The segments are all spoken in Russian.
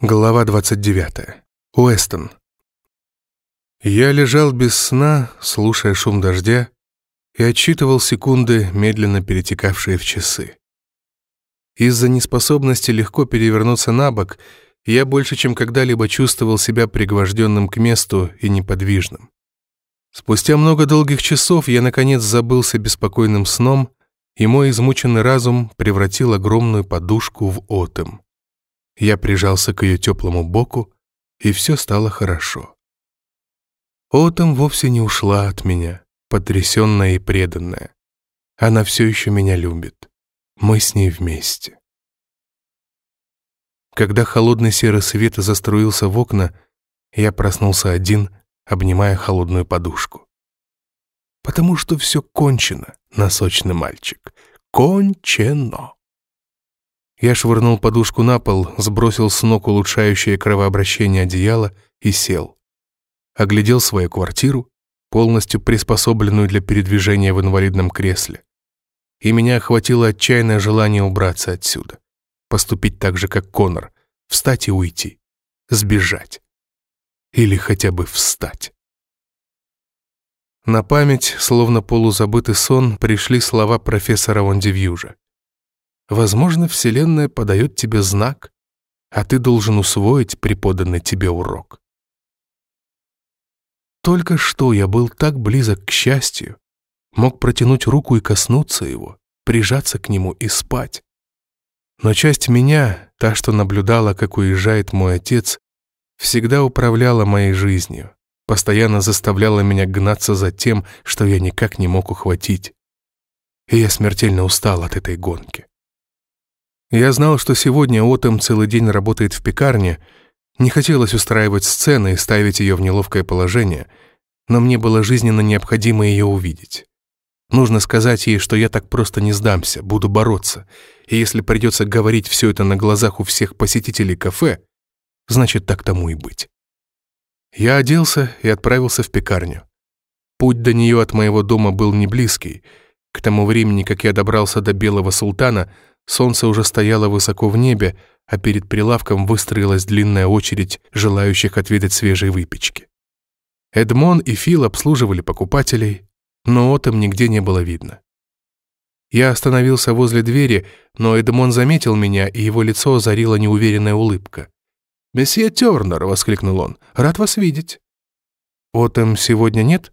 Глава 29. Уэстон. Я лежал без сна, слушая шум дождя, и отсчитывал секунды, медленно перетекавшие в часы. Из-за неспособности легко перевернуться на бок, я больше, чем когда-либо чувствовал себя пригвожденным к месту и неподвижным. Спустя много долгих часов я, наконец, забылся беспокойным сном, и мой измученный разум превратил огромную подушку в отем. Я прижался к ее теплому боку, и все стало хорошо. Отом вовсе не ушла от меня, потрясенная и преданная. Она все еще меня любит. Мы с ней вместе. Когда холодный серый свет заструился в окна, я проснулся один, обнимая холодную подушку. Потому что все кончено, носочный мальчик. Кончено. Я швырнул подушку на пол, сбросил с ног улучшающее кровообращение одеяло и сел. Оглядел свою квартиру, полностью приспособленную для передвижения в инвалидном кресле. И меня охватило отчаянное желание убраться отсюда. Поступить так же, как Конор. Встать и уйти. Сбежать. Или хотя бы встать. На память, словно полузабытый сон, пришли слова профессора Вондивьюжа. Возможно, Вселенная подает тебе знак, а ты должен усвоить преподанный тебе урок. Только что я был так близок к счастью, мог протянуть руку и коснуться его, прижаться к нему и спать. Но часть меня, та, что наблюдала, как уезжает мой отец, всегда управляла моей жизнью, постоянно заставляла меня гнаться за тем, что я никак не мог ухватить. И я смертельно устал от этой гонки. Я знал, что сегодня Отом целый день работает в пекарне. Не хотелось устраивать сцены и ставить ее в неловкое положение, но мне было жизненно необходимо ее увидеть. Нужно сказать ей, что я так просто не сдамся, буду бороться, и если придется говорить все это на глазах у всех посетителей кафе, значит, так тому и быть. Я оделся и отправился в пекарню. Путь до нее от моего дома был не близкий. К тому времени, как я добрался до Белого Султана, Солнце уже стояло высоко в небе, а перед прилавком выстроилась длинная очередь желающих отведать свежей выпечки. Эдмон и Фил обслуживали покупателей, но Отом нигде не было видно. Я остановился возле двери, но Эдмон заметил меня, и его лицо озарила неуверенная улыбка. «Месье Тернер!» — воскликнул он. «Рад вас видеть!» «Отом сегодня нет?»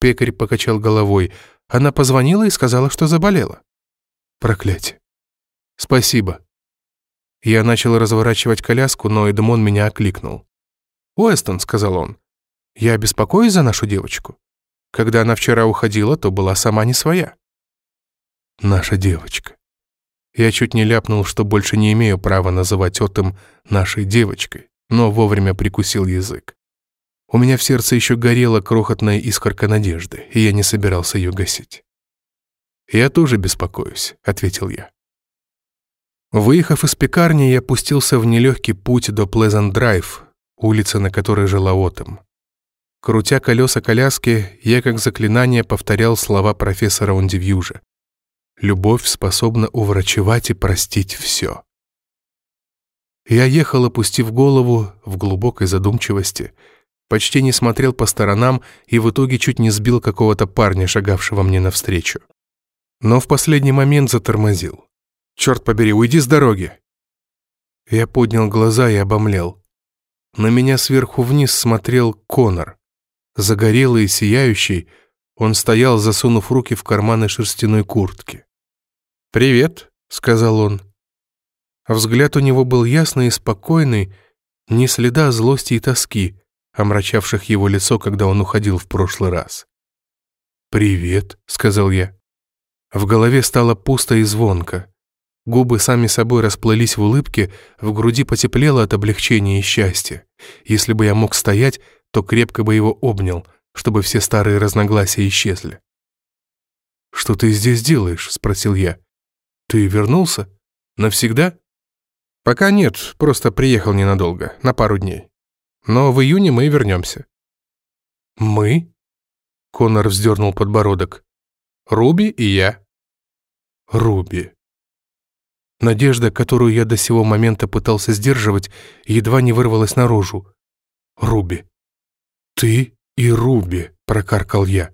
Пекарь покачал головой. Она позвонила и сказала, что заболела. «Проклятие! «Спасибо». Я начал разворачивать коляску, но Эдмон меня окликнул. «Уэстон», — сказал он, — «я беспокоюсь за нашу девочку. Когда она вчера уходила, то была сама не своя». «Наша девочка». Я чуть не ляпнул, что больше не имею права называть Отом нашей девочкой, но вовремя прикусил язык. У меня в сердце еще горела крохотная искорка надежды, и я не собирался ее гасить. «Я тоже беспокоюсь», — ответил я. Выехав из пекарни, я пустился в нелегкий путь до Плезант-Драйв, улицы, на которой жила Отом. Крутя колеса коляски, я как заклинание повторял слова профессора Ондивьюжа. «Любовь способна уврачевать и простить все». Я ехал, опустив голову в глубокой задумчивости, почти не смотрел по сторонам и в итоге чуть не сбил какого-то парня, шагавшего мне навстречу. Но в последний момент затормозил. Черт побери, уйди с дороги!» Я поднял глаза и обомлел. На меня сверху вниз смотрел Конор. Загорелый и сияющий, он стоял, засунув руки в карманы шерстяной куртки. «Привет», — сказал он. Взгляд у него был ясный и спокойный, ни следа злости и тоски, омрачавших его лицо, когда он уходил в прошлый раз. «Привет», — сказал я. В голове стало пусто и звонко. Губы сами собой расплылись в улыбке, в груди потеплело от облегчения и счастья. Если бы я мог стоять, то крепко бы его обнял, чтобы все старые разногласия исчезли. «Что ты здесь делаешь?» — спросил я. «Ты вернулся? Навсегда?» «Пока нет, просто приехал ненадолго, на пару дней. Но в июне мы вернемся». «Мы?» — Конор вздернул подбородок. «Руби и я». «Руби», Надежда, которую я до сего момента пытался сдерживать, едва не вырвалась наружу. «Руби». «Ты и Руби», — прокаркал я.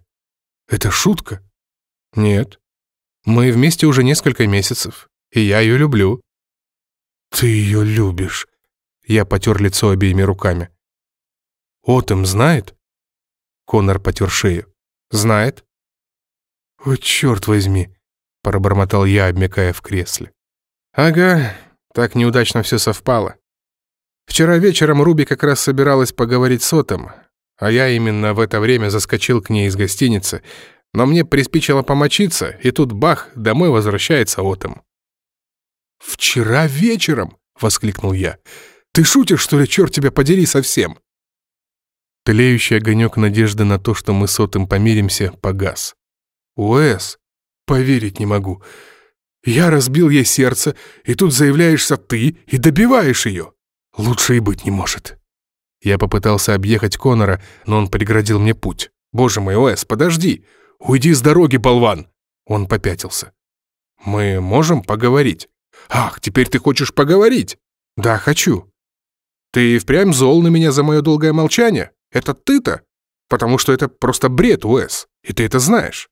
«Это шутка?» «Нет. Мы вместе уже несколько месяцев, и я ее люблю». «Ты ее любишь», — я потер лицо обеими руками. «Отом знает?» Конор потер шею. «Знает?» «О, черт возьми!» — пробормотал я, обмякая в кресле. «Ага, так неудачно все совпало. Вчера вечером Руби как раз собиралась поговорить с Отом, а я именно в это время заскочил к ней из гостиницы, но мне приспичило помочиться, и тут бах, домой возвращается Отом». «Вчера вечером?» — воскликнул я. «Ты шутишь, что ли, черт тебя подери совсем?» Тлеющий огонек надежды на то, что мы с Отом помиримся, погас. «Уэс, поверить не могу. Я разбил ей сердце, и тут заявляешься ты и добиваешь ее. Лучше и быть не может». Я попытался объехать Конора, но он преградил мне путь. «Боже мой, Уэс, подожди! Уйди с дороги, болван!» Он попятился. «Мы можем поговорить?» «Ах, теперь ты хочешь поговорить?» «Да, хочу». «Ты впрямь зол на меня за мое долгое молчание? Это ты-то? Потому что это просто бред, Уэс, и ты это знаешь».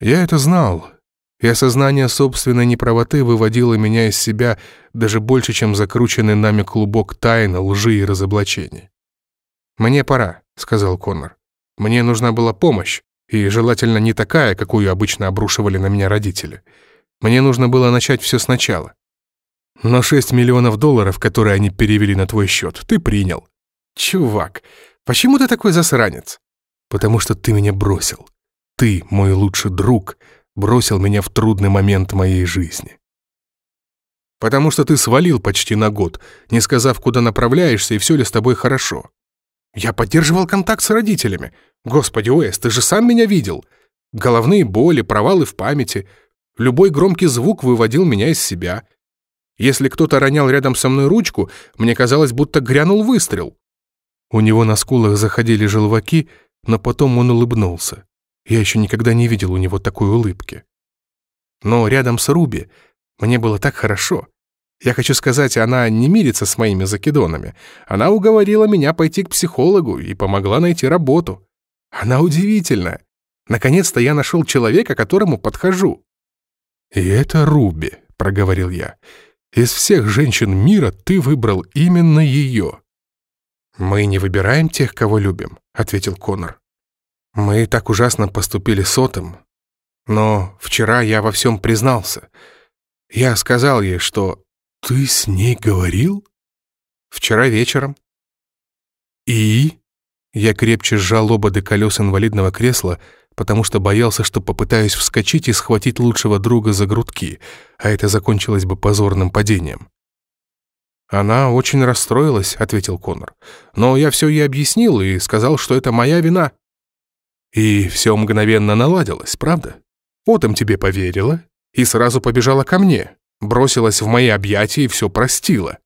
Я это знал, и осознание собственной неправоты выводило меня из себя даже больше, чем закрученный нами клубок тайн, лжи и разоблачений. «Мне пора», — сказал Коннор. «Мне нужна была помощь, и желательно не такая, какую обычно обрушивали на меня родители. Мне нужно было начать все сначала. Но 6 миллионов долларов, которые они перевели на твой счет, ты принял. Чувак, почему ты такой засранец? Потому что ты меня бросил. Ты, мой лучший друг, бросил меня в трудный момент моей жизни. Потому что ты свалил почти на год, не сказав, куда направляешься и все ли с тобой хорошо. Я поддерживал контакт с родителями. Господи, Уэс, ты же сам меня видел. Головные боли, провалы в памяти. Любой громкий звук выводил меня из себя. Если кто-то ронял рядом со мной ручку, мне казалось, будто грянул выстрел. У него на скулах заходили желваки, но потом он улыбнулся. Я еще никогда не видел у него такой улыбки. Но рядом с Руби мне было так хорошо. Я хочу сказать, она не мирится с моими закидонами. Она уговорила меня пойти к психологу и помогла найти работу. Она удивительная. Наконец-то я нашел человека, которому подхожу. «И это Руби», — проговорил я. «Из всех женщин мира ты выбрал именно ее». «Мы не выбираем тех, кого любим», — ответил Конор. Мы так ужасно поступили с Отом. Но вчера я во всем признался. Я сказал ей, что... Ты с ней говорил? Вчера вечером. И? Я крепче сжал ободы колес инвалидного кресла, потому что боялся, что попытаюсь вскочить и схватить лучшего друга за грудки, а это закончилось бы позорным падением. «Она очень расстроилась», — ответил Конор. «Но я все ей объяснил и сказал, что это моя вина». И все мгновенно наладилось, правда? Потом тебе поверила и сразу побежала ко мне, бросилась в мои объятия и все простила.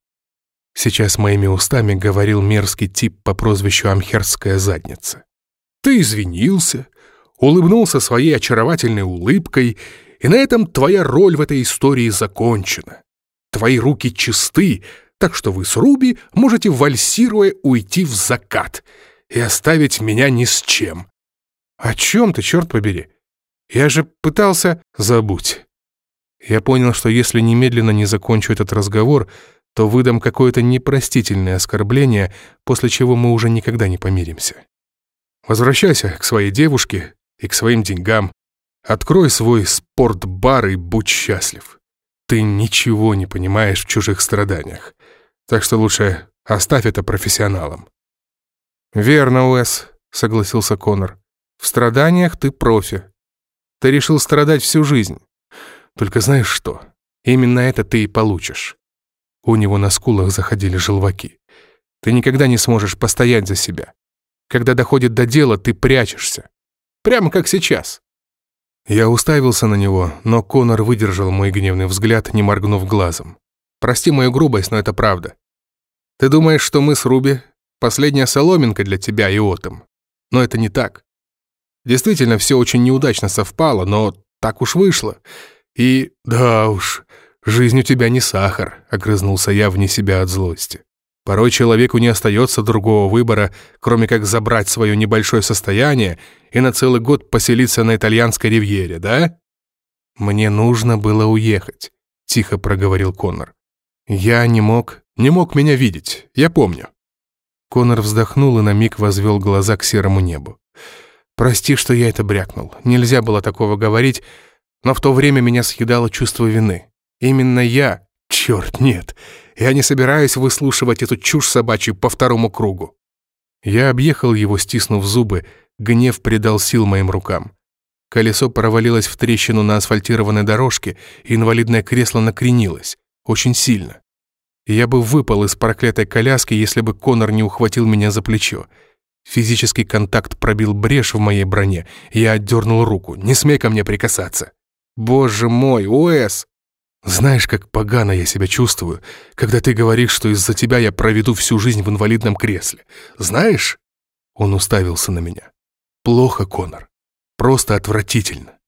Сейчас моими устами говорил мерзкий тип по прозвищу Амхерская задница. Ты извинился, улыбнулся своей очаровательной улыбкой, и на этом твоя роль в этой истории закончена. Твои руки чисты, так что вы с Руби можете, вальсируя, уйти в закат и оставить меня ни с чем. «О чем ты, черт побери? Я же пытался...» «Забудь». Я понял, что если немедленно не закончу этот разговор, то выдам какое-то непростительное оскорбление, после чего мы уже никогда не помиримся. Возвращайся к своей девушке и к своим деньгам. Открой свой спортбар и будь счастлив. Ты ничего не понимаешь в чужих страданиях. Так что лучше оставь это профессионалам. «Верно, Уэс», — согласился Конор. В страданиях ты профи. Ты решил страдать всю жизнь. Только знаешь что? Именно это ты и получишь. У него на скулах заходили желваки. Ты никогда не сможешь постоять за себя. Когда доходит до дела, ты прячешься. Прямо как сейчас. Я уставился на него, но Конор выдержал мой гневный взгляд, не моргнув глазом. Прости мою грубость, но это правда. Ты думаешь, что мы с Руби — последняя соломинка для тебя и Отом. Но это не так. Действительно, все очень неудачно совпало, но так уж вышло. И, да уж, жизнь у тебя не сахар», — огрызнулся я вне себя от злости. Порой человеку не остается другого выбора, кроме как забрать свое небольшое состояние и на целый год поселиться на итальянской ривьере, да? «Мне нужно было уехать», — тихо проговорил Коннор. «Я не мог, не мог меня видеть, я помню». Коннор вздохнул и на миг возвел глаза к серому небу. «Прости, что я это брякнул. Нельзя было такого говорить, но в то время меня съедало чувство вины. Именно я... Черт, нет. Я не собираюсь выслушивать эту чушь собачью по второму кругу». Я объехал его, стиснув зубы, гнев придал сил моим рукам. Колесо провалилось в трещину на асфальтированной дорожке, и инвалидное кресло накренилось. Очень сильно. Я бы выпал из проклятой коляски, если бы Конор не ухватил меня за плечо. Физический контакт пробил брешь в моей броне, я отдернул руку. «Не смей ко мне прикасаться!» «Боже мой, Уэс!» «Знаешь, как погано я себя чувствую, когда ты говоришь, что из-за тебя я проведу всю жизнь в инвалидном кресле. Знаешь?» Он уставился на меня. «Плохо, Конор. Просто отвратительно.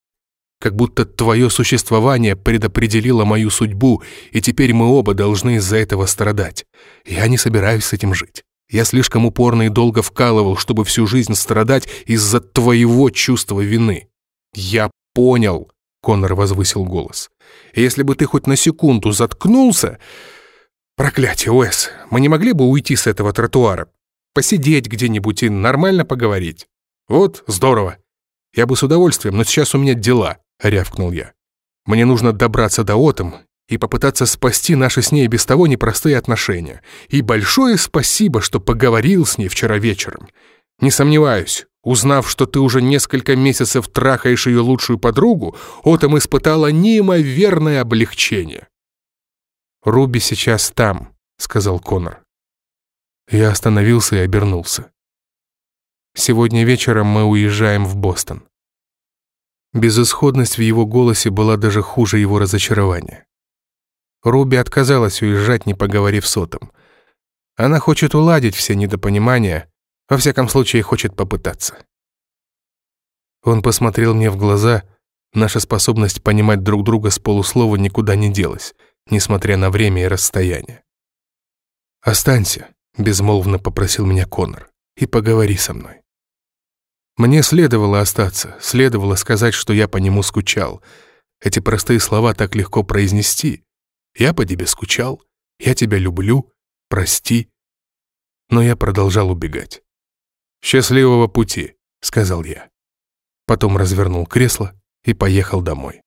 Как будто твое существование предопределило мою судьбу, и теперь мы оба должны из-за этого страдать. Я не собираюсь с этим жить. Я слишком упорно и долго вкалывал, чтобы всю жизнь страдать из-за твоего чувства вины. Я понял, Конор возвысил голос. Если бы ты хоть на секунду заткнулся... Проклятие, Уэс, мы не могли бы уйти с этого тротуара? Посидеть где-нибудь и нормально поговорить? Вот, здорово. Я бы с удовольствием, но сейчас у меня дела, рявкнул я. Мне нужно добраться до Отом и попытаться спасти наши с ней без того непростые отношения. И большое спасибо, что поговорил с ней вчера вечером. Не сомневаюсь, узнав, что ты уже несколько месяцев трахаешь ее лучшую подругу, Отом испытала неимоверное облегчение. «Руби сейчас там», — сказал Конор. Я остановился и обернулся. «Сегодня вечером мы уезжаем в Бостон». Безысходность в его голосе была даже хуже его разочарования. Руби отказалась уезжать, не поговорив с Отом. Она хочет уладить все недопонимания, во всяком случае, хочет попытаться. Он посмотрел мне в глаза, наша способность понимать друг друга с полуслова никуда не делась, несмотря на время и расстояние. «Останься», — безмолвно попросил меня Конор, — «и поговори со мной». Мне следовало остаться, следовало сказать, что я по нему скучал. Эти простые слова так легко произнести. Я по тебе скучал, я тебя люблю, прости. Но я продолжал убегать. «Счастливого пути», — сказал я. Потом развернул кресло и поехал домой.